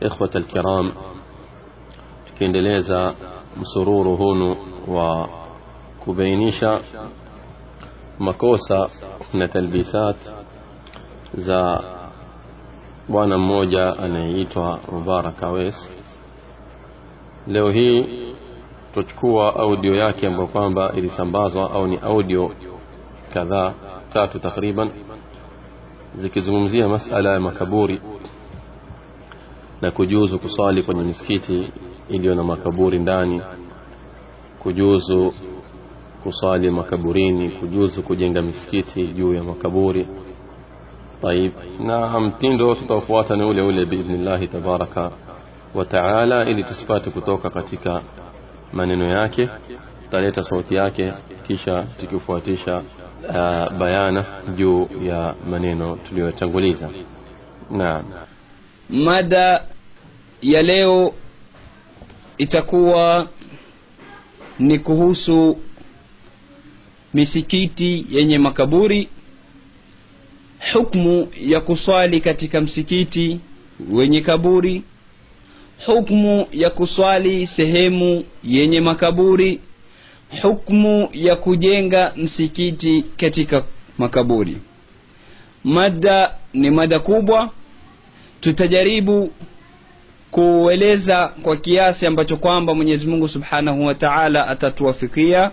ikhwata alkiram tukiendeleza msururu hunu wa kubainisha makosa na talbisat za bwana mmoja anayeitwa Mubarak Awes leo hii tuchukua audio yake ambayo kwamba ilisambazwa au ni audio kadhaa tatu takriban zikizungumzia masala ya makaburi na kujuzu kusali kwenye misikiti iliyo na makaburi ndani kujuzu kusali makaburini kujuzu kujenga misikiti juu ya makaburi طيب na mtindo tutaofuata ni ule ule biidhnillahi tabaraka wa taala ili tusipate kutoka katika maneno yake tutaleta sauti yake kisha tukifuatisha uh, bayana juu ya maneno tuliyotanguliza naam mada ya leo itakuwa ni kuhusu misikiti yenye makaburi. Hukmu ya kuswali katika msikiti wenye kaburi. Hukmu ya kuswali sehemu yenye makaburi. Hukmu ya kujenga msikiti katika makaburi. Mada ni mada kubwa tutajaribu kueleza kwa kiasi ambacho kwamba mwenyezi mungu subhanahu wa taala atatuwafikia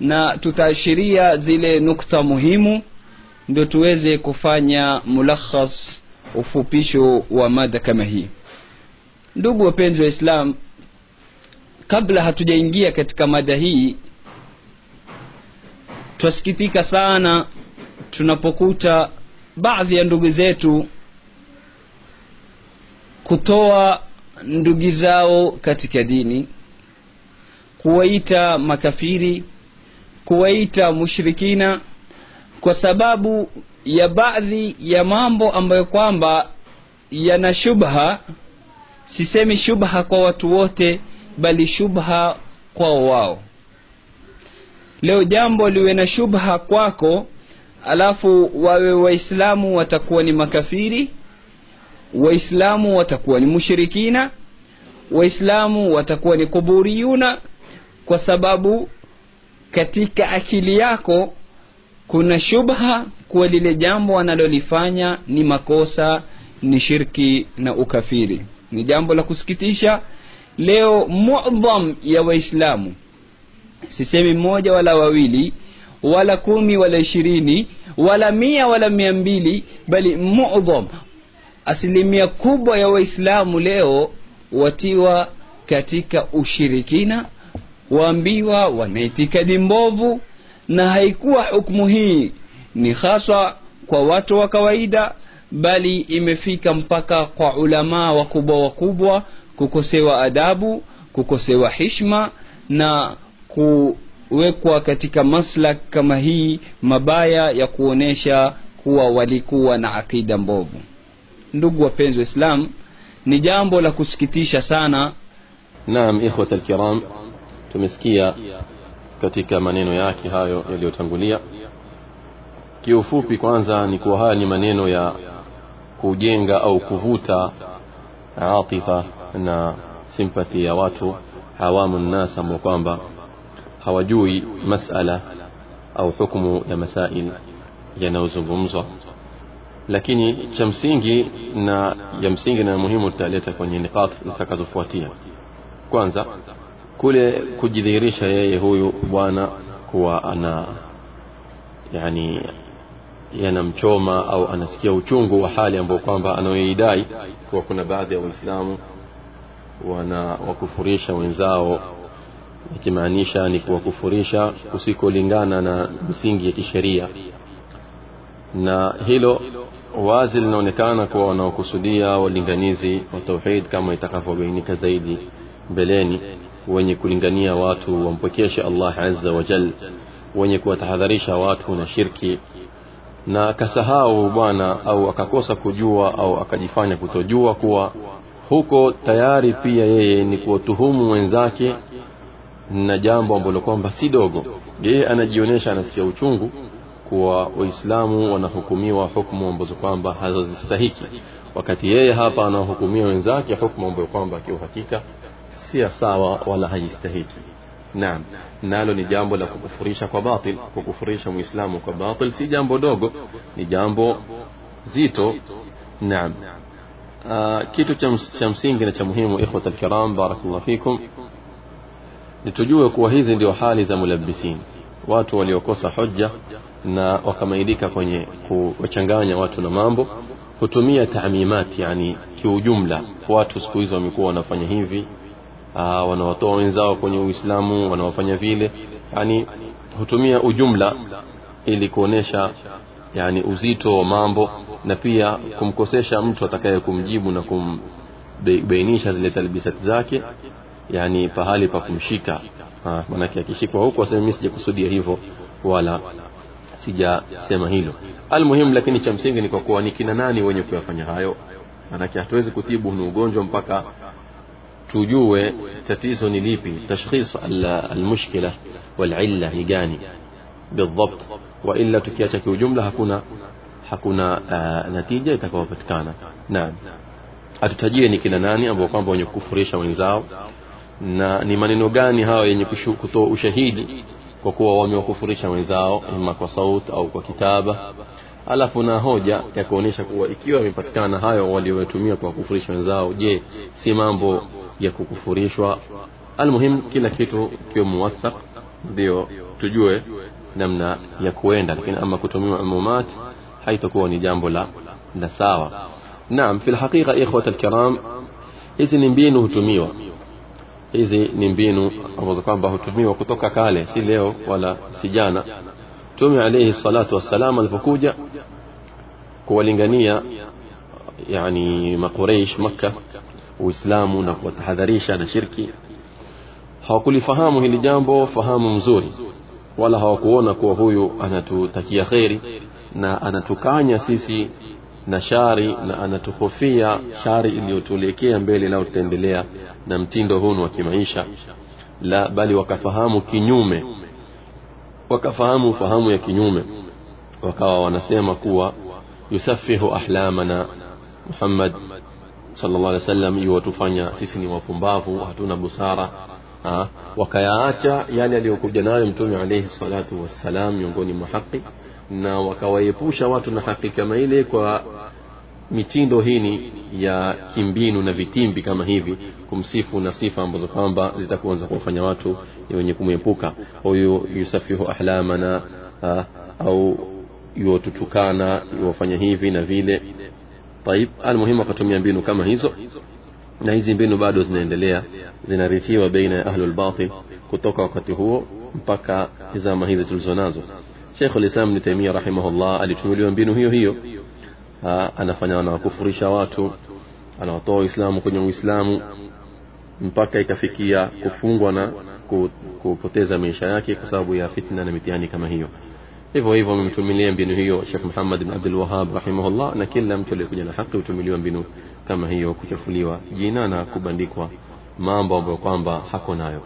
na tutaashiria zile nukta muhimu ndio tuweze kufanya mulakhas ufupisho wa mada kama hii. Ndugu wapenzi wa islam kabla hatujaingia katika mada hii twasikitika sana tunapokuta baadhi ya ndugu zetu kutoa ndugu zao katika dini kuwaita makafiri kuwaita mushrikina kwa sababu ya baadhi ya mambo ambayo kwamba yana shubha. Sisemi shubha kwa watu wote bali shubha kwao wao. Leo jambo liwe na shubha kwako alafu wawe waislamu watakuwa ni makafiri waislamu watakuwa ni mushirikina waislamu watakuwa ni kuburiyuna kwa sababu katika akili yako kuna shubha kuwa lile jambo analolifanya ni makosa ni shirki na ukafiri. Ni jambo la kusikitisha. Leo mudham ya waislamu sisemi mmoja wala wawili wala kumi wala ishirini wala mia wala mia mbili bali mudham asilimia kubwa ya waislamu leo watiwa katika ushirikina waambiwa wana itikadi mbovu na haikuwa hukumu hii ni haswa kwa watu wa kawaida bali imefika mpaka kwa ulamaa wakubwa wakubwa kukosewa adabu kukosewa hishma na kuwekwa katika maslak kama hii mabaya ya kuonesha kuwa walikuwa na akida mbovu ndugu wapenzi wa islam ni jambo la kusikitisha sana. Naam ikhwat alkiram tumesikia katika maneno yake hayo yaliyotangulia. Kiufupi kwanza ni kuwa haya ni maneno ya kujenga au kuvuta atifa na simpathi ya watu hawamu nnas kwamba hawajui masala au hukumu ya masail yanayozungumzwa lakini cha msingi na ya msingi na muhimu tutaleta kwenye niqat zitakazofuatia. Kwanza kule kujidhihirisha yeye huyu bwana kuwa ana yani yanamchoma au anasikia uchungu wa hali ambayo kwamba anayoidai kuwa kuna baadhi ya waislamu wanawakufurisha wenzao ikimaanisha ni kuwakufurisha kusikolingana na msingi ya kisheria. Na hilo wazi linaonekana kuwa wanaokusudia walinganizi wa tauhid kama itakavyobainika zaidi mbeleni wenye kulingania watu wampwekeshe Allah azza wa jal wenye kuwatahadharisha watu na shirki na akasahau bwana au akakosa kujua au akajifanya kutojua kuwa huko tayari pia yeye ni kuwatuhumu wenzake na jambo ambalo kwamba si dogo. Yeye anajionyesha anasikia uchungu kuwa waislamu wanahukumiwa hukumu ambazo kwamba hazozistahiki wakati yeye hapa anawahukumia wenzake hukumu ambayo kwamba kiuhakika si sawa wala haistahiki. Naam. Nalo ni jambo la kukufurisha kwa batil. Kukufurisha muislamu kwa batil si jambo dogo ni jambo zito. Naam. Aa, kitu cha msingi na cha muhimu ikhwata alkiram barakallahu fikum nitujue kuwa hizi ndio hali za mulabbisin watu waliokosa hoja na wakamaidika kwenye kuwachanganya watu na mambo hutumia taamimat yani kiujumla. Watu siku hizo wamekuwa wanafanya hivi aa, wanawatoa wenzao kwenye uislamu wanawafanya vile. Yani hutumia ujumla ili kuonesha yani uzito wa mambo na pia kumkosesha mtu atakaye kumjibu na kumbainisha zile talbisati zake yani pahali pa kumshika. Maanake akishikwa huku aseme mimi sijakusudia hivyo wala sijasema hilo almuhimu lakini cha msingi ni kwa kuwa ni kina nani wenye kuyafanya hayo maanake hatuwezi kutibu ni ugonjwa mpaka tujue tatizo ni lipi tashkhis almushkila walilla ni gani بالضبط والا tukiacha kiujumla hakuna hakuna uh, natija itakayopatikana naam atutajie ni kina nani ambao kwamba wenye kukufurisha wenzao na ni maneno gani hayo yenye kutoa ushahidi Kwa kuwa wamewakufurisha wenzao ima kwa sauti au kwa kitaba. Alafu na hoja ya kuonyesha kuwa ikiwa imepatikana hayo waliotumia kwa wenzao je si mambo ya kukufurishwa almuhim kila kitu kiwe muwathaq ndio tujue namna ya kuenda lakini ama kutumia umumat haitakuwa ni jambo la la sawa. Naam fi lhaqiqa ikhwata alkiram hizi ni mbinu hutumiwa hizi ni mbinu ambazo kwamba hutumiwa kutoka kale si leo wala si jana. Mtume alayhi salatu wassalam alipokuja kuwalingania yani maquraish makka uislamu na kuwatahadharisha na shirki hawakulifahamu hili jambo fahamu mzuri wala hawakuona kuwa huyu anatutakia kheri na anatukanya sisi na shari na anatuhofia shari iliyotuelekea mbele lao tutaendelea na mtindo huu wa kimaisha. La bali wakafahamu kinyume. Wakafahamu fahamu ya kinyume. Wakawa wanasema kuwa yusafihu ahlamana. Muhammad sallallahu alaihi wasallam yuwatufanya sisi ni wapumbavu hatuna busara. Ha? wakayaacha yale aliyokuja nayo mtume alayhi salatu wassalam miongoni mwa haki na wakawaepusha watu na haki kama ile kwa mitindo hini ya kimbinu na vitimbi kama hivi kumsifu na sifa ambazo kwamba zitakuanza kuwafanya watu ni wenye kumwepuka. Huyu yusafihu ahlamana ha, au yuotutukana yuwafanya hivi na vile. Taib almuhimu akatumia mbinu kama hizo na hizi mbinu bado zinaendelea zinarithiwa baina ya ahlulbatil kutoka wakati huo mpaka zama hizi tulizonazo. Sheikh al-Islam Ibn Taymiyyah rahimahullah alitumiliwa mbinu hiyo hiyo. Ha, anafanya anawakufurisha watu anawatoa Uislamu kwenye Uislamu mpaka ikafikia kufungwa na kupoteza maisha yake kwa sababu ya fitna na mitihani kama hiyo. Hivyo hivyo amemtumilia mbinu hiyo Sheikh Muhammad bin Abdul Wahhab rahimahullah na kila mtu aliyekuja na haki hutumiliwa mbinu kama hiyo kuchafuliwa jina na kubandikwa mambo ambayo kwamba hako nayo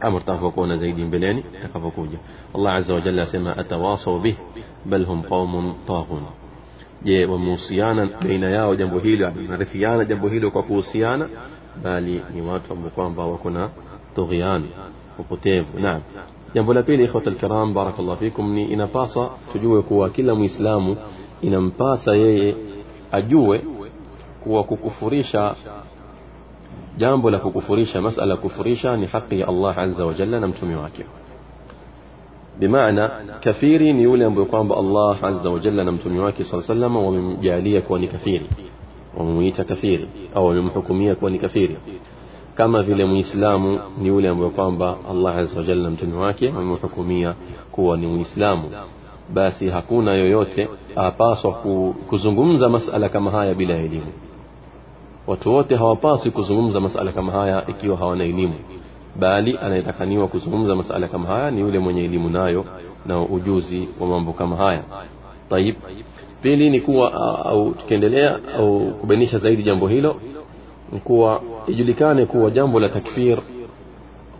tutakapokuona zaidi mbeleni tutakapokuja Allah azza wa jalla asema atawasaw bih bal hum qaumun taghun je wamehusiana baina yao jambo hilo narithiana jambo hilo kwa kuhusiana bali ni watu ambao kwamba wako na tughyan upotevu naam jambo la pili ikhwata alkiram barakallahu fikum ni inapasa tujue kuwa kila muislamu inampasa yeye ajue kuwa kukufurisha جانب لك كفريشة مسألة كفريشة نحقي الله عز وجل نمتم يواكي بمعنى كفيري نيولي أن الله عز وجل نمتم يواكي صلى الله عليه وسلم ومن جالية كوني كفيري ومن ومميت كفيري أو من حكومية كوني كفيري كما في لم يسلام نيولي أن الله عز وجل نمتم يواكي ومن حكومية كوني يسلام باسي هكونا يويوتي آه، أباسو كزنقمز مسألة كما هاي بلا إليه watu wote hawapaswi kuzungumza masala kama haya ikiwa hawana elimu. Bali anayetakaniwa kuzungumza masala kama haya ni yule mwenye elimu nayo na ujuzi wa mambo kama haya. Tayib pili ni kuwa au tukiendelea au kubainisha zaidi jambo hilo ni kuwa ijulikane kuwa jambo la takfir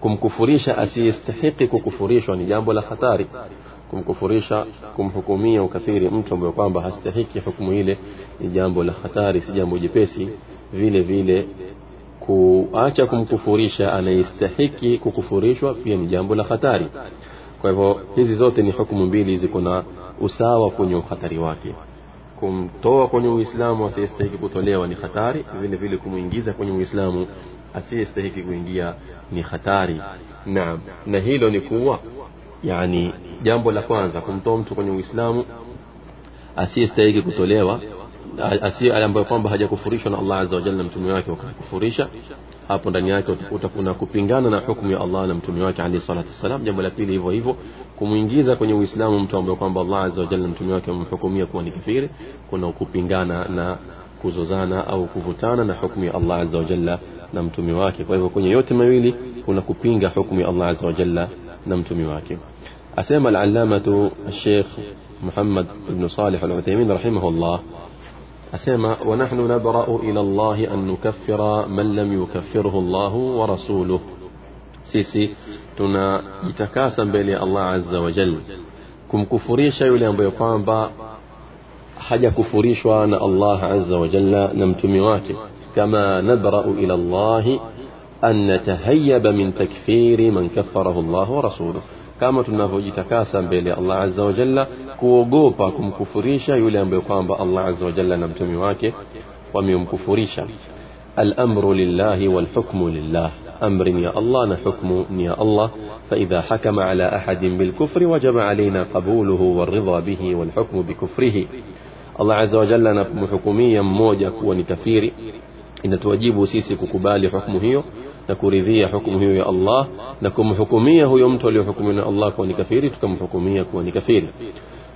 kumkufurisha asiyestahiki kukufurishwa ni jambo la hatari kumkufurisha kumhukumia ukafiri mtu ambaye kwamba hastahiki hukumu ile ni jambo la hatari si jambo jepesi. Vile vile kuacha kumkufurisha anayestahiki kukufurishwa pia ni jambo la hatari. Kwa hivyo hizi zote ni hukumu mbili ziko na usawa kwenye uhatari wake. Kumtoa kwenye uislamu asiyestahiki kutolewa ni hatari. Vile vile kumwingiza kwenye uislamu asiyestahiki kuingia ni hatari. Naam. Na hilo ni kuwa yani jambo la kwanza kumtoa mtu kwenye uislamu asiyestahiki kutolewa asiye ambayo kwamba hajakufurishwa na Allah azza wa jalla mtume wake wakakufurisha hapo ndani yake utakuta kuna kupingana na hukumu ya Allah na mtume wake alayhi salatu wasalam jambo la pili hivyo hivyo kumuingiza kwenye uislamu mtu ambaye kwamba Allah azza wa jalla mtume wake wamemhukumia kuwa ni kafiri kuna kupingana na kuzozana au kuvutana na hukumu ya Allah azza wa jalla na mtume wake. Kwa hivyo kwenye yote mawili kuna kupinga hukumu ya Allah azza wa jalla لم تميواكي أسيما العلامة الشيخ محمد بن صالح العثيمين رحمه الله. أسيما ونحن نبرأ إلى الله أن نكفر من لم يكفره الله ورسوله. سيسي تنا يتكاسم بلي الله عز وجل. كم كفريشة يليم بيقام با حاجة كفريشة أن الله عز وجل لم تميواكي كما نبرأ إلى الله أن نتهيب من تكفير من كفره الله ورسوله. كما تنفجتكاسا بلي الله عز وجل كوغوباكم كفريشا يولي أن الله عز وجل نمتمي واكي وميم كفريشا. الأمر لله والحكم لله. أمر يا الله نحكم يا الله. فإذا حكم على أحد بالكفر وجب علينا قبوله والرضا به والحكم بكفره. الله عز وجل نحكمي موجك ونكفيري. إن توجيب سيسي كبالي حكمه na kuridhia hukumu hiyo ya Allah na kumhukumia huyo mtu aliyohukumiwa na Allah kuwa ni kafiri tukamhukumia kuwa ni kafiri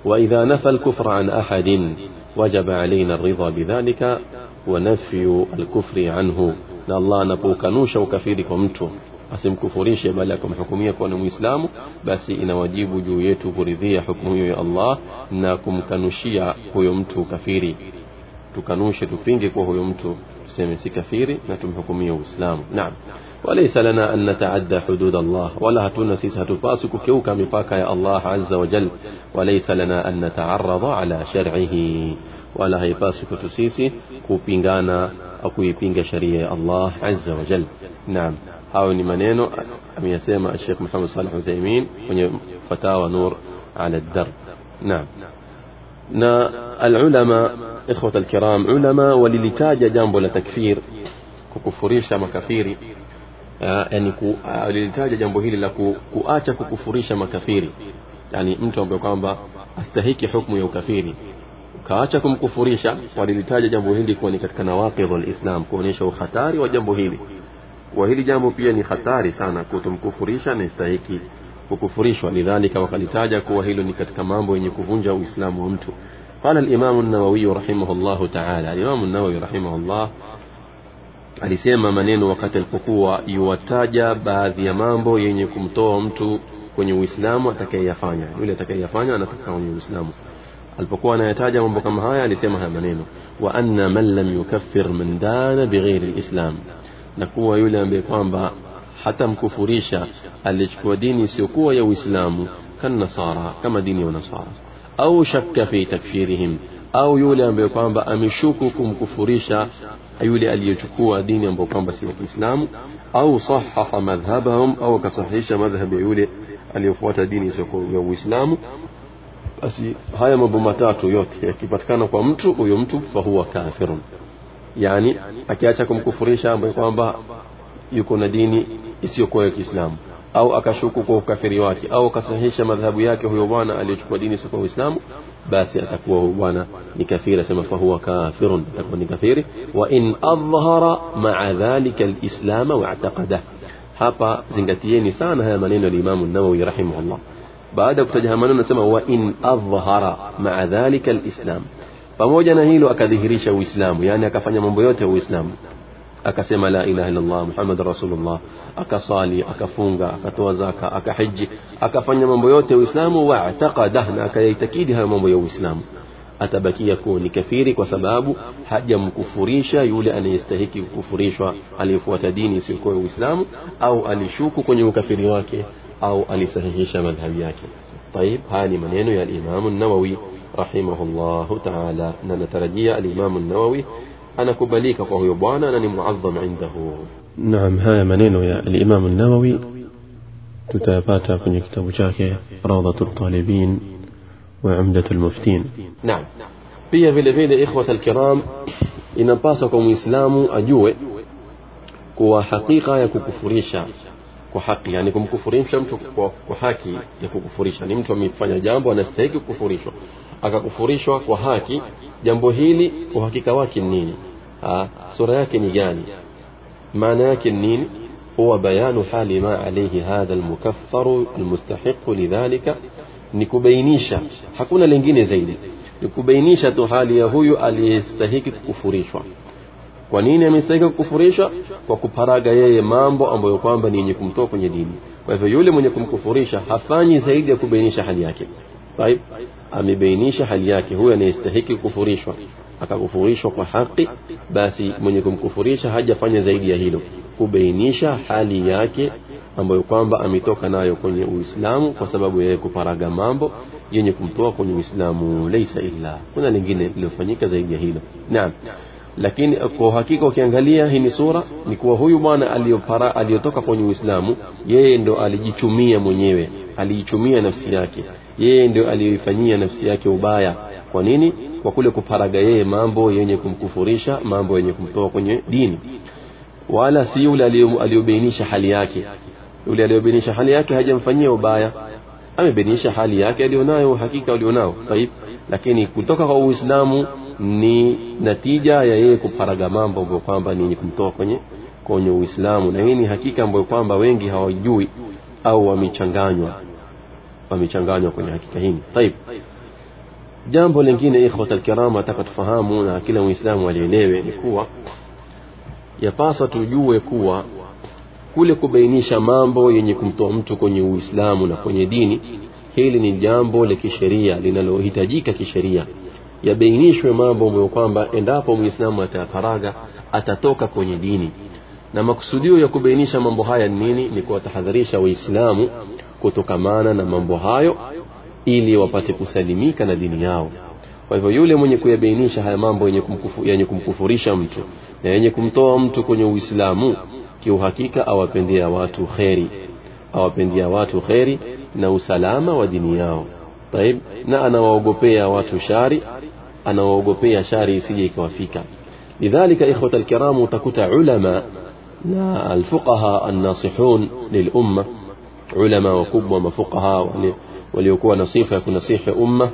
wa idha nafa al-kufra an ahadin wajaba alaina ar-ridha bidhalika wa nafyu al-kufri anhu na Allah anapokanusha ukafiri kwa mtu asimkufurishe bali akamhukumia kuwa ni muislamu basi inawajibu juu yetu kuridhia hukumu hiyo ya Allah na kumkanushia huyo mtu kafiri tukanushe tupinge kwa huyo mtu سيمي سيكافيري نتم حكمية وإسلام. نعم. وليس لنا أن نتعدى حدود الله ولا هتون سيسة تباسك كوكا مفاكا يا الله عز وجل. وليس لنا أن نتعرض على شرعه ولا هي باسك تسيسي كوبينغانا أو كوبينغ شريع الله عز وجل. نعم. هاو نمانينو أم يسيما الشيخ محمد صالح وزيمين فتاوى نور على الدرب نعم. نا العلماء ikhwata alkiram ulama walilitaja jambo la takfir kukufurisha makafiri. Yani walilitaja jambo hili la ku, kuacha kukufurisha makafiri. Yani mtu ambaye kwamba astahiki hukumu ya ukafiri ukaacha kumkufurisha walilitaja jambo hili kuwa ni katika nawaqidhul islam kuonyesha uhatari wa jambo hili. Wa hili jambo pia ni hatari sana kutomkufurisha na istahiki kukufurishwa. Lidhalika wakalitaja kuwa hilo ni katika mambo yenye kuvunja uislamu wa mtu قال الإمام النووي رحمه الله تعالى الإمام النووي رحمه الله alisema maneno wakati alipokuwa yuwataja baadhi ya mambo yenye kumtoa mtu kwenye uislamu atakayeyafanya yule atakayeyafanya anatoka kwenye uislamu alipokuwa anayataja mambo kama haya alisema haya maneno wa anna man lam yukaffir man dana bighairi alislam na kuwa yule ambaye kwamba hata mkufurisha alichukua dini isiyokuwa ya uislamu kan nasara kama dini ya nasara au shakka fi takfirihim au yule ambaye kwamba ameshuku kumkufurisha yule aliyechukua dini ambayo kwamba si ya Kiislamu au sahaha madhhabahum au akasahihisha madhhab ya yule aliyofuata dini isiyokuwa ya Uislamu basi haya mambo matatu yote yakipatikana kwa mtu huyo mtu fahuwa kafirun. Yani akiacha kumkufurisha ambaye kwamba yuko na dini isiyokuwa ya Kiislamu au akashuku kwa ukafiri wake au akasahihisha madhhabu yake huyo bwana aliyechukua dini isiyokuwa Uislamu basi atakuwa huyo bwana ni kafiri asema fahuwa kafirun atakuwa ni kafiri wa in adhhara ma'a dhalika alislam wa i'taqada hapa zingatieni sana haya maneno ya Imam an-Nawawi rahimahullah baada ya kutaja maneno anasema wa in adhhara maa dhalika alislam pamoja na hilo akadhihirisha uislamu yani akafanya mambo yote ya uislamu akasema la ilaha illallah muhammad rasulullah akasali akafunga akatoa zaka akahiji akafanya mambo yote ya uislamu waataqada na akayaitakidi hayo mambo ya uislamu atabakia kuwa ni kafiri kwa sababu hajamkufurisha yule anayestahiki kukufurishwa aliyefuata dini isiyokuwa uislamu au alishuku kwenye ukafiri wake au alisahihisha madhhabi yake طيب هاني منين يا الإمام النووي رحمه الله تعالى نترجي الإمام النووي أنا كبليك وهو يبوانا أنني معظم عنده نعم هاي منين يا الإمام النووي تتاباتا في كتاب شاكي روضة الطالبين وعمدة المفتين نعم pia vile vile ikhwata alkiram inapaswa kwa muislamu ajue kuwa hakika ya kukufurisha kwa haki yani kumkufurisha mtu kwa, kwa haki ya kukufurisha ni mtu amefanya jambo anastahili kukufurishwa akakufurishwa kwa haki jambo hili uhakika wake ni nini? Ha, sura yake ni gani? Maana yake ni nini? Huwa bayanu hali ma alayhi hadha almukaffaru almustahiqu lidhalika ni kubainisha hakuna lingine zaidi ni kubainisha tu hali ya huyu aliyestahiki kukufurishwa kwa nini amestahiki kukufurishwa kwa kuparaga yeye mambo ambayo kwamba ni yenye kumtoa kwenye dini. Kwa hivyo yule mwenye kumkufurisha hafanyi zaidi ya kubainisha hali yake طيب amebainisha hali yake huyo anayestahiki kukufurishwa akakufurishwa kwa haki basi mwenye kumkufurisha hajafanya zaidi ya hilo kubainisha hali yake ambayo kwamba ametoka nayo kwenye uislamu kwa sababu yeye kuparaga mambo yenye kumtoa kwenye uislamu laisa illa kuna lingine lilofanyika zaidi ya hilo naam lakini kwa hakika ukiangalia hii ni sura ni kuwa huyu bwana aliyopara aliyotoka kwenye uislamu yeye ndo alijichumia mwenyewe aliichumia nafsi yake yeye ndio aliyoifanyia nafsi yake ubaya. Kwa nini? Kwa kule kuparaga yeye mambo yenye kumkufurisha mambo yenye kumtoa kwenye dini. Wala si yule aliyobainisha hali yake. Yule aliyobainisha hali yake hajamfanyia ubaya. Amebainisha hali yake alionayo uhakika alionao. Taib. Lakini kutoka kwa uislamu ni natija ya yeye kuparaga mambo ambayo kwamba ni yenye kumtoa kwenye kwenye uislamu. Na hii ni hakika ambayo kwamba wengi hawajui au wamechanganywa wamechanganywa kwenye hakika hii. Taib. Jambo lingine ikhwat alkirama nataka tufahamu na kila muislamu alielewe ni kuwa yapaswa tujue kuwa kule kubainisha mambo yenye kumtoa mtu kwenye uislamu na kwenye dini hili ni jambo la kisheria linalohitajika kisheria. Yabainishwe mambo ambayo kwamba endapo muislamu atayaparaga atatoka kwenye dini. Na makusudio ya kubainisha mambo haya ni nini? Ni kuwatahadharisha waislamu kutokamana na mambo hayo ili wapate kusalimika na dini yao. Kwa hivyo yule mwenye kuyabainisha haya mambo yenye, kumkufu, yenye kumkufurisha mtu na yenye kumtoa mtu kwenye uislamu kiuhakika awapendia watu kheri. Awapendia watu kheri na usalama wa dini yao. Taib na anawaogopea watu shari anawaogopea shari isije ikawafika. Lidhalika ikhwata alkiramu utakuta ulama na alfuqaha annasihun lilumma ulama wakubwa mafuqaha waliokuwa na sifa ya kunasihi umma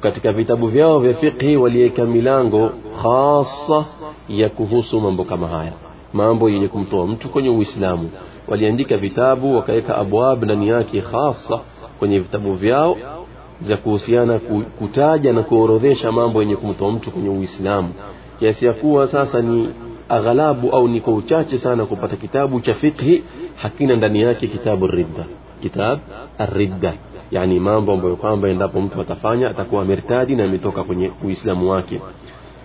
katika vitabu vyao vya fiqhi waliweka milango khasa ya kuhusu mambo kama haya. Mambo yenye kumtoa mtu kwenye uislamu. Waliandika vitabu wakaweka abwab ndani yake hasa kwenye vitabu vyao za kuhusiana kutaja na kuorodhesha mambo yenye kumtoa mtu kwenye uislamu. Kiasi ya kuwa sasa ni aghalabu au ni kwa uchache sana kupata kitabu cha fiqhi hakina ndani yake kitabu ridda. Kitab arridda. Yani mambo ambayo kwamba endapo mtu atafanya atakuwa mertadi na ametoka kwenye uislamu wake.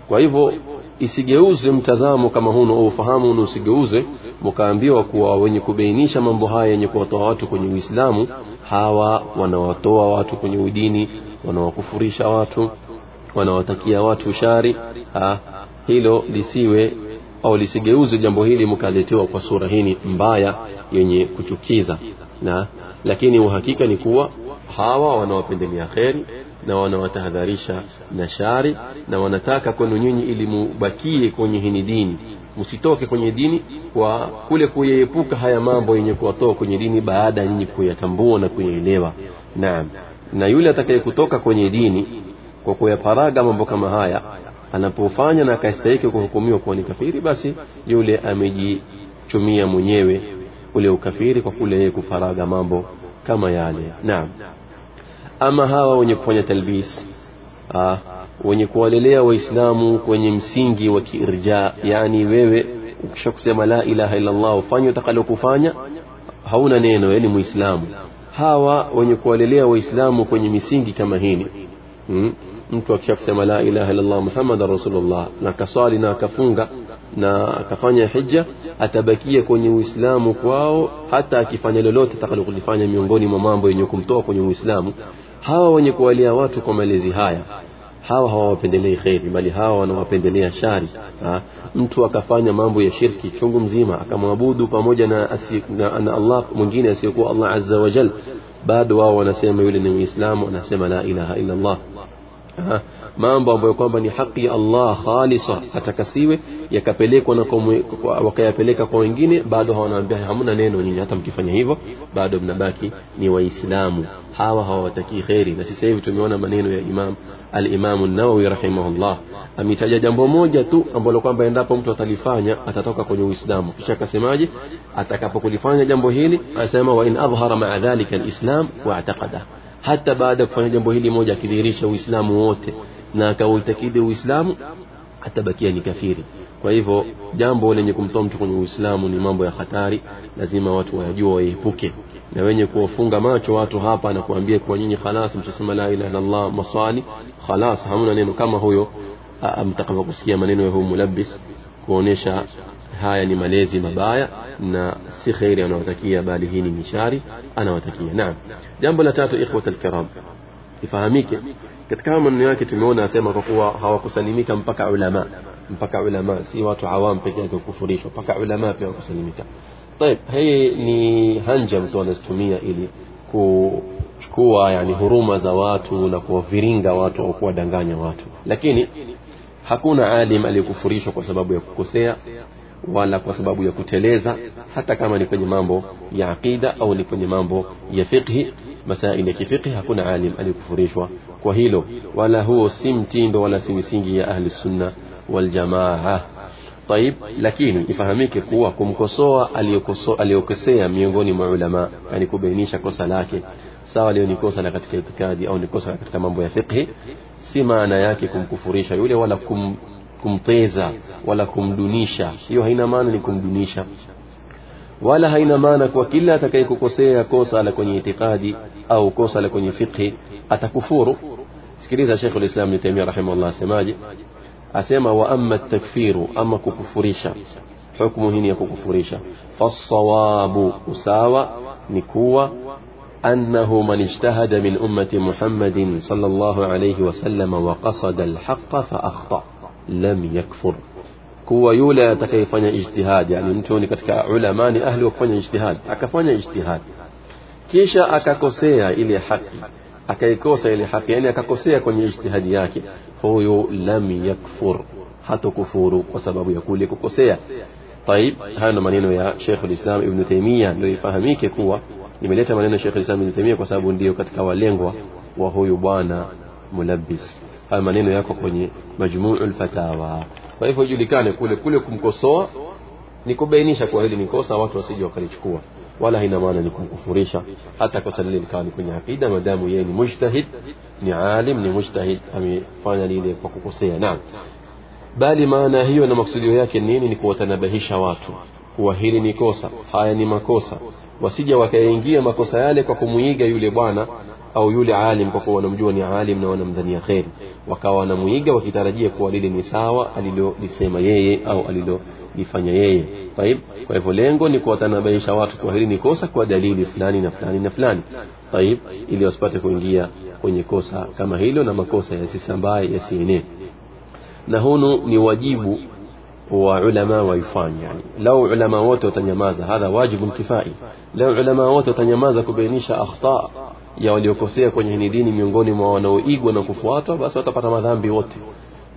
Kwa hivyo isigeuze mtazamo kama huno au ufahamu huno usigeuze mkaambiwa kuwa wenye kubainisha mambo haya yenye kuwatoa watu kwenye uislamu hawa wanawatoa watu kwenye udini wanawakufurisha watu wanawatakia watu shari. Ha, hilo lisiwe au lisigeuze jambo hili mkaletewa kwa sura hini mbaya yenye kuchukiza. Na lakini uhakika ni kuwa hawa wanawapendelea kheri na wanawatahadharisha na shari na wanataka kwenu nyinyi ili mubakie kwenye hini dini. Msitoke kwenye dini kwa kule kuyaepuka haya mambo yenye kuwatoa kwenye dini baada ya nyinyi kuyatambua na kuyaelewa. Naam. Na yule atakaye kutoka kwenye dini kwa kuyaparaga mambo kama haya anapofanya na akastahiki kuhukumiwa kuwa ni kafiri basi yule amejichumia mwenyewe ule ukafiri kwa kule yeye kufaraga mambo kama yale. Naam. Ama hawa wenye kufanya talbis ah, wenye kuwalelea waislamu kwenye msingi wa kiirja yani wewe ukisha kusema la ilaha illa allah ufanye utakalo kufanya hauna neno yani muislamu. Hawa wenye kuwalelea waislamu kwenye misingi kama hini hmm? Mtu akisha kusema la ilaha illa allah muhammadan rasulullah na akaswali na akafunga na akafanya hija atabakia kwenye uislamu kwao hata akifanya lolote atakalokulifanya miongoni mwa mambo yenye kumtoa kwenye uislamu hawa wenye kuwalia watu kwa malezi haya hawa hawawapendelei kheri bali hawa wanawapendelea shari ha? mtu akafanya mambo ya shirki chungu mzima akamwabudu pamoja na, asi, na, na allah mwingine asiyekuwa allah azza wa jal bado wao wanasema yule ni muislamu anasema la ilaha illa allah. Mambo ambayo kwamba ni haki ya Allah khalisa atakasiwe yakapelekwa na wakayapeleka kwa wengine bado hawanaambia hamna neno nyinyi hata mkifanya hivyo bado mnabaki ni waislamu hawa hawawatakii kheri na sasa hivi tumeona maneno ya imam al-Imam an-Nawawi rahimahullah ametaja jambo moja tu ambalo kwamba endapo mtu atalifanya atatoka kwenye uislamu kisha akasemaje atakapokulifanya jambo hili asema wa in adhhara ma'a dhalika al-islam wa i'taqada hata baada ya kufanya jambo hili moja akidhihirisha uislamu wote na akauitakidi uislamu atabakia ni kafiri. Kwa hivyo jambo lenye kumtoa mtu kwenye uislamu ni mambo ya hatari lazima watu wayajua waepuke. Na wenye kuwafunga macho watu hapa na kuambia kwa nyinyi khalas mtasema la ilaha illallah maswali khalas hamna neno kama huyo mtakapokusikia maneno ya huyu mulabbis kuonesha haya ni malezi mabaya na si kheri anayotakia bali hii ni mishari anayotakia naam jambo la tatu ikhwata alkiram ifahamike katika maneno yake tumeona asema kwa kuwa hawakusalimika mpaka ulama mpaka ulama si watu awam peke yake kufurishwa mpaka ulama pia hawakusalimika طيب hii ni hanja mtu anazitumia ili kuchukua yani huruma za watu na kuwaviringa watu au kuwadanganya watu lakini hakuna alim aliyekufurishwa kwa sababu ya kukosea wala kwa sababu ya kuteleza hata kama ni kwenye mambo ya aqida au ni kwenye mambo ya fiqhi masaili ya kifiqhi hakuna alim aliyekufurishwa kwa hilo wala huo si mtindo wala si misingi ya ahli sunna wal jamaa طيب lakini ifahamike kuwa kumkosoa aliyokosea miongoni mwa ulama yani kubainisha kosa lake sawa leo ni kosa la katika itikadi au ni kosa katika mambo ya fiqhi si maana yake kumkufurisha yule wala kum, kumteza wala kumdunisha hiyo haina maana ni kumdunisha wala haina maana kwa kila atakayekukosea kosa la kwenye itikadi au kosa la kwenye fiqhi atakufuru sikiliza Sheikh al-Islam Ibn Taymiyyah rahimahullah asemaje asema wa amma takfiru ama kukufurisha hukumu hii ya kukufurisha fasawabu usawa ni kuwa أنه من اجتهد من أمة محمد صلى الله عليه وسلم وقصد الحق فأخطأ لم يكفر kuwa yule atakayefanya ijtihad yani mtu ni katika ulama ni ahli wa kufanya ijtihad akafanya ijtihad kisha akakosea ile haki akaikosa ile haki yani akakosea kwenye ijtihadi yake huyo lam yakfur hatokufuru kwa sababu ya kule kukosea طيب haya ndo maneno ya Sheikh al-Islam Ibn Taymiyyah ndio ifahamike kuwa nimeleta maneno ya Sheikh al-Islam Ibn Taymiyyah kwa sababu ndio katika walengwa wa huyu bwana mulabbis haya maneno yako kwenye majmuu fatawa. Kwa hivyo ijulikane kule kule kumkosoa ni kubainisha kwa hili ni kosa watu wasije wakalichukua. Wala haina maana ni kumkufurisha hata kosa lile likawa ni kwenye akida madamu yeye ni mujtahid ni alim ni mujtahid amefanya lile kwa kukosea. Naam. Bali maana hiyo na maksudio yake nini? Ni kuwatanabahisha watu kuwa hili ni kosa haya ni makosa. Wasija wakaingia makosa yale kwa kumuiga yule bwana au yule alim kwa kuwa wanamjua ni alim na wanamdhania kheri wakawa wanamuiga wakitarajia kuwa lile ni sawa alilolisema yeye au alilolifanya yeye. Taib kwa hivyo lengo ni kuwatanabaisha watu kwa hili ni kosa kwa dalili fulani na fulani na fulani. Taib ili wasipate kuingia kwenye kosa kama hilo na makosa yasisambaye yasienee. Na hunu ni wajibu wa ulama waifanye yani lau ulama wote watanyamaza hadha wajibu kifai. Lau ulama wote watanyamaza kubainisha akhta ya waliokosea kwenye hii dini miongoni mwa wanaoigwa na kufuatwa basi watapata madhambi wote.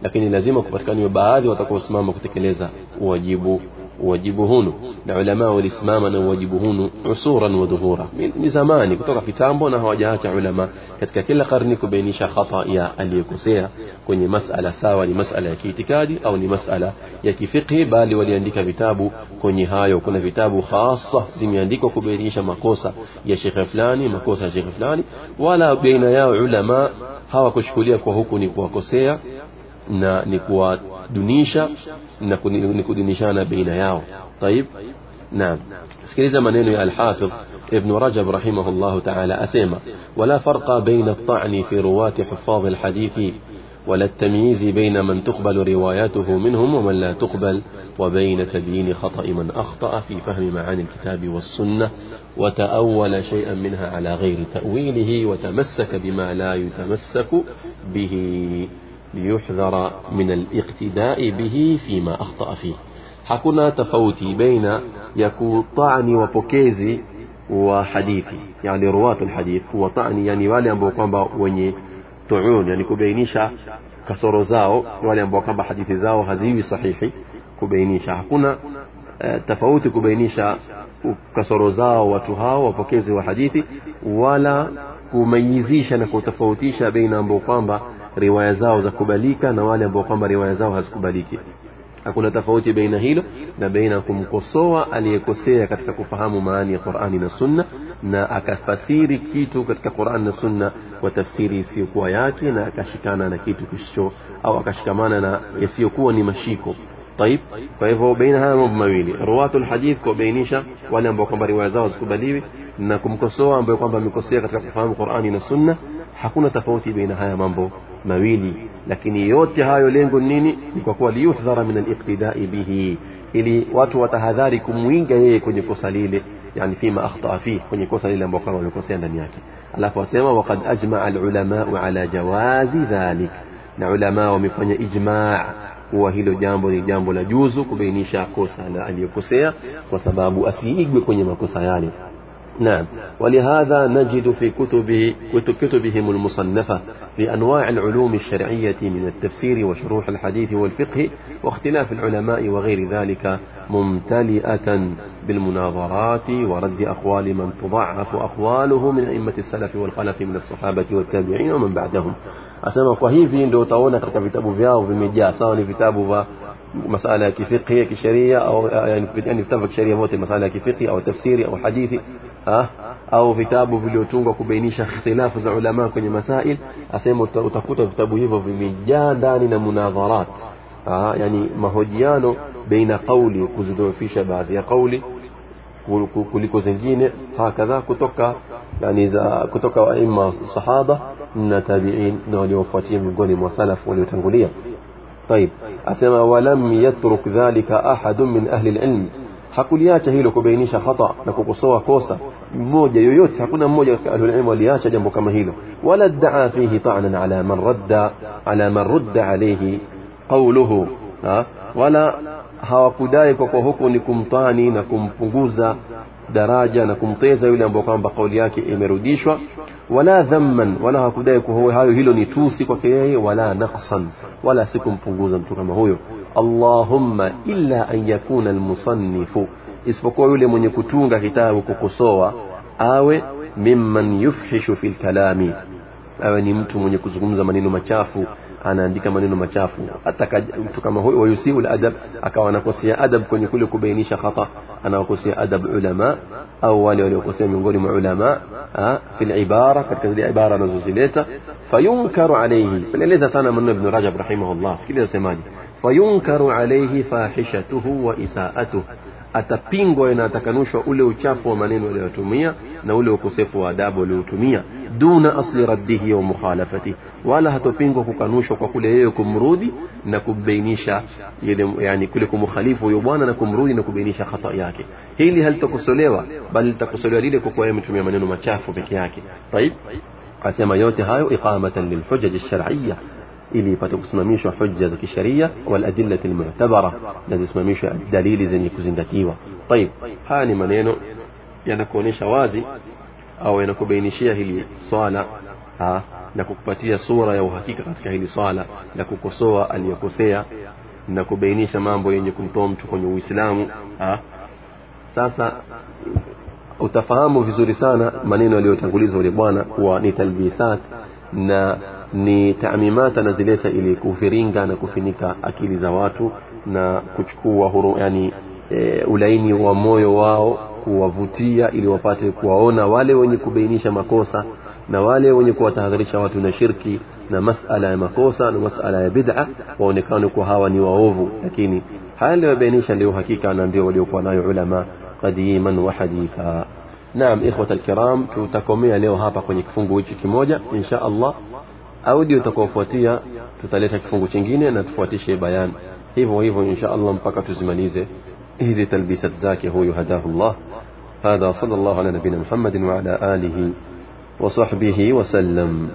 Lakini lazima kupatikaniwe baadhi watakaosimama kutekeleza wajibu واجبهون العلماء والإسلام واجبهون عصورا وظهورا من زماني كتوك في تامبو نهو جهات علماء كتك كلا قرنك بينيش خطأي اليكوسيا كوني مسألة ساوى لمسألة كيتكادي أو لمسألة يكفقه بالي وليندك فتابو كوني هاي وكنا فتابو خاصة زم يندك كبينيش مكوسة يا شيخ فلاني مكوسة شيخ فلان ولا بين يا علماء هوا كشكولية كوهوكو نكوكوسيا na ni kuwa dunisha na kudunishana بين ياو طيب نعم اسكريزا منينو يا الحافظ ابن رجب رحمه الله تعالى أسيما ولا فرق بين الطعن في رواة حفاظ الحديث ولا التمييز بين من تقبل رواياته منهم ومن لا تقبل وبين تبيين خطأ من أخطأ في فهم معاني الكتاب والسنة وتأول شيئا منها على غير تأويله وتمسك بما لا يتمسك به ليحذر من الاقتداء به فيما أخطأ فيه. حكنا تفوتي بين يكون طعني وبوكيزي وحديثي. يعني رواة الحديث هو طعني يعني والي أمبو كمبا وني طعون يعني كبينيشا كسورو زاو. والي أمبو كمبا حديث زاو. هزيوي صحيحي. كبينيشا. حكنا آه، تفوتي كبينيشا كسورو زاو وتها وبوكيزي وحديثي. ولا كميزيشا نكو تفوتيشا بين أمبو كمبا riwaya zao za kubalika na wale ambao kwamba riwaya zao hazikubaliki hakuna tofauti baina hilo na baina kumkosoa aliyekosea katika kufahamu maani ya Qur'ani na Sunna na akafasiri kitu katika Qur'ani na Sunna kwa tafsiri isiyokuwa yake na akashikana na kitu kisicho au akashikamana na yasiyokuwa ni mashiko طيب kwa hivyo baina haya mambo mawili ruwatul hadith kubainisha wale ambao kwamba riwaya zao zikubaliwi na kumkosoa ambaye kwamba amekosea katika kufahamu Qur'ani na Sunna hakuna tofauti baina haya mambo mawili lakini yote hayo lengo nini? Ni kwa kuwa liyuhdhara min aliqtidai bihi ili watu watahadhari kumwinga yeye kwenye kosa lile yani fima akhtaa fihi kwenye kosa lile ambao kama walikosea ndani yake. Alafu asema waqad ajmaa alulamau ala jawazi dhalik na ulama wamefanya ijmaa kuwa hilo jambo ni jambo la juzu kubainisha kosa la aliyokosea kwa sababu asiigwe kwenye makosa yale نعم. ولهذا نجد في كتبه كتب كتبهم المصنفة في أنواع العلوم الشرعية من التفسير وشروح الحديث والفقه واختلاف العلماء وغير ذلك ممتلئة بالمناظرات ورد أقوال من تضعف أقواله من أئمة السلف والخلف من الصحابة والتابعين ومن بعدهم. asema kwa hivi ndio utaona katika vitabu vyao vimejaa vya مسألة فقهية كشرية أو يعني في يفتفق شرية موت المسألة كفقهية أو تفسيري أو حديثي أو في تابو في اليوتيوب وكبينيش اختلاف العلماء كل مسائل أسيم وتكوت في تابو هيفو في مجادان مناظرات يعني ما هو مهديان بين قولي كزدو في شبابي قولي كلي كزنجين هكذا كتوكا يعني إذا كتوكا وإما صحابة نتابعين نوليو فاتيم قولي مسالف وليو تنقليه طيب asema walam yatruk dhalika ahadun min ahli alilm hakuliacha hilo kubainisha khata na kukosoa kosa mmoja yoyote hakuna mmoja katika ahli alilm waliacha jambo kama hilo wala daa fihi ta'nan ala man radda ala man rudda alayhi qawluhu wala hawakudai kwa kwa huku ni kumtani na kumpunguza درجة نكم طيزة ولم بقام بقولياك إمروديشوا ولا ذما ولا هكذاك هو هذا هيلوني توسي كيه ولا نقصا ولا سكم فجوزا تكما هو اللهم إلا أن يكون المصنف إسبقوا يلي من يكتون كتاب كوكسوا أو ممن يفحش في الكلام أو نمت من يكزغم زمانين ما anaandika maneno machafu ataka mtu kama huyo wayusiu adab akawa anakosea adab kwenye kule kubainisha khata anawakosea adab ulama au wale waliokosea miongoni mwa ulama fi ibara katika zile ibara anazozileta fayunkaru alayhi peleleza sana maneno ibn rajab rahimahullah sikiliza semaji fayunkaru alayhi fahishatuhu wa isaatuhu atapingwa na atakanushwa ule uchafu wa maneno aliyotumia na ule ukosefu wa adabu aliotumia duna asli raddihi wa mukhalafati wala hatopingwa kukanushwa kwa kule yeye kumrudi na kubainisha ile yani kule kumkhalifu huyo bwana na kumrudi na kubainisha khata yake hili halitakosolewa bali litakosolewa lile kwa kuwa yeye ametumia maneno machafu peke yake طيب asema yote hayo iqamatan lilhujaj alshar'iyya ili ipate kusimamishwa hujja za kisheria wal adillati almu'tabara na zisimamishwe dalili zenye kuzingatiwa طيب haya ni maneno yanakuonesha wazi au yanakubainishia hili swala ha, na kukupatia sura ya uhakika katika hili swala la kukosoa aliyokosea na kubainisha mambo yenye kumtoa mtu kwenye uislamu ah. sasa utafahamu vizuri sana maneno yaliyotangulizwa yule bwana kuwa ni talbisat na ni taamimat anazileta ili kuviringa na kufinika akili za watu na kuchukua huru, yani e, ulaini wa moyo wao kuwavutia ili wapate kuwaona wale wenye kubainisha makosa na wale wenye kuwatahadharisha watu na shirki na masala ya makosa na masala ya bid'a waonekane kuwa hawa ni waovu. Lakini haya ndio yabainisha ndio hakika na ndio waliokuwa nayo ulama qadiman wa haditha naam ikhwata alkiram tutakomea leo hapa kwenye kifungu hichi kimoja insha Allah audio utakaofuatia tutaleta kifungu chingine na tufuatishe bayan hivyo hivyo insha Allah mpaka tuzimalize hizi talbisat zake huyu hadahu Allah هذا صلى الله على نبينا محمد وعلى آله وصحبه وسلم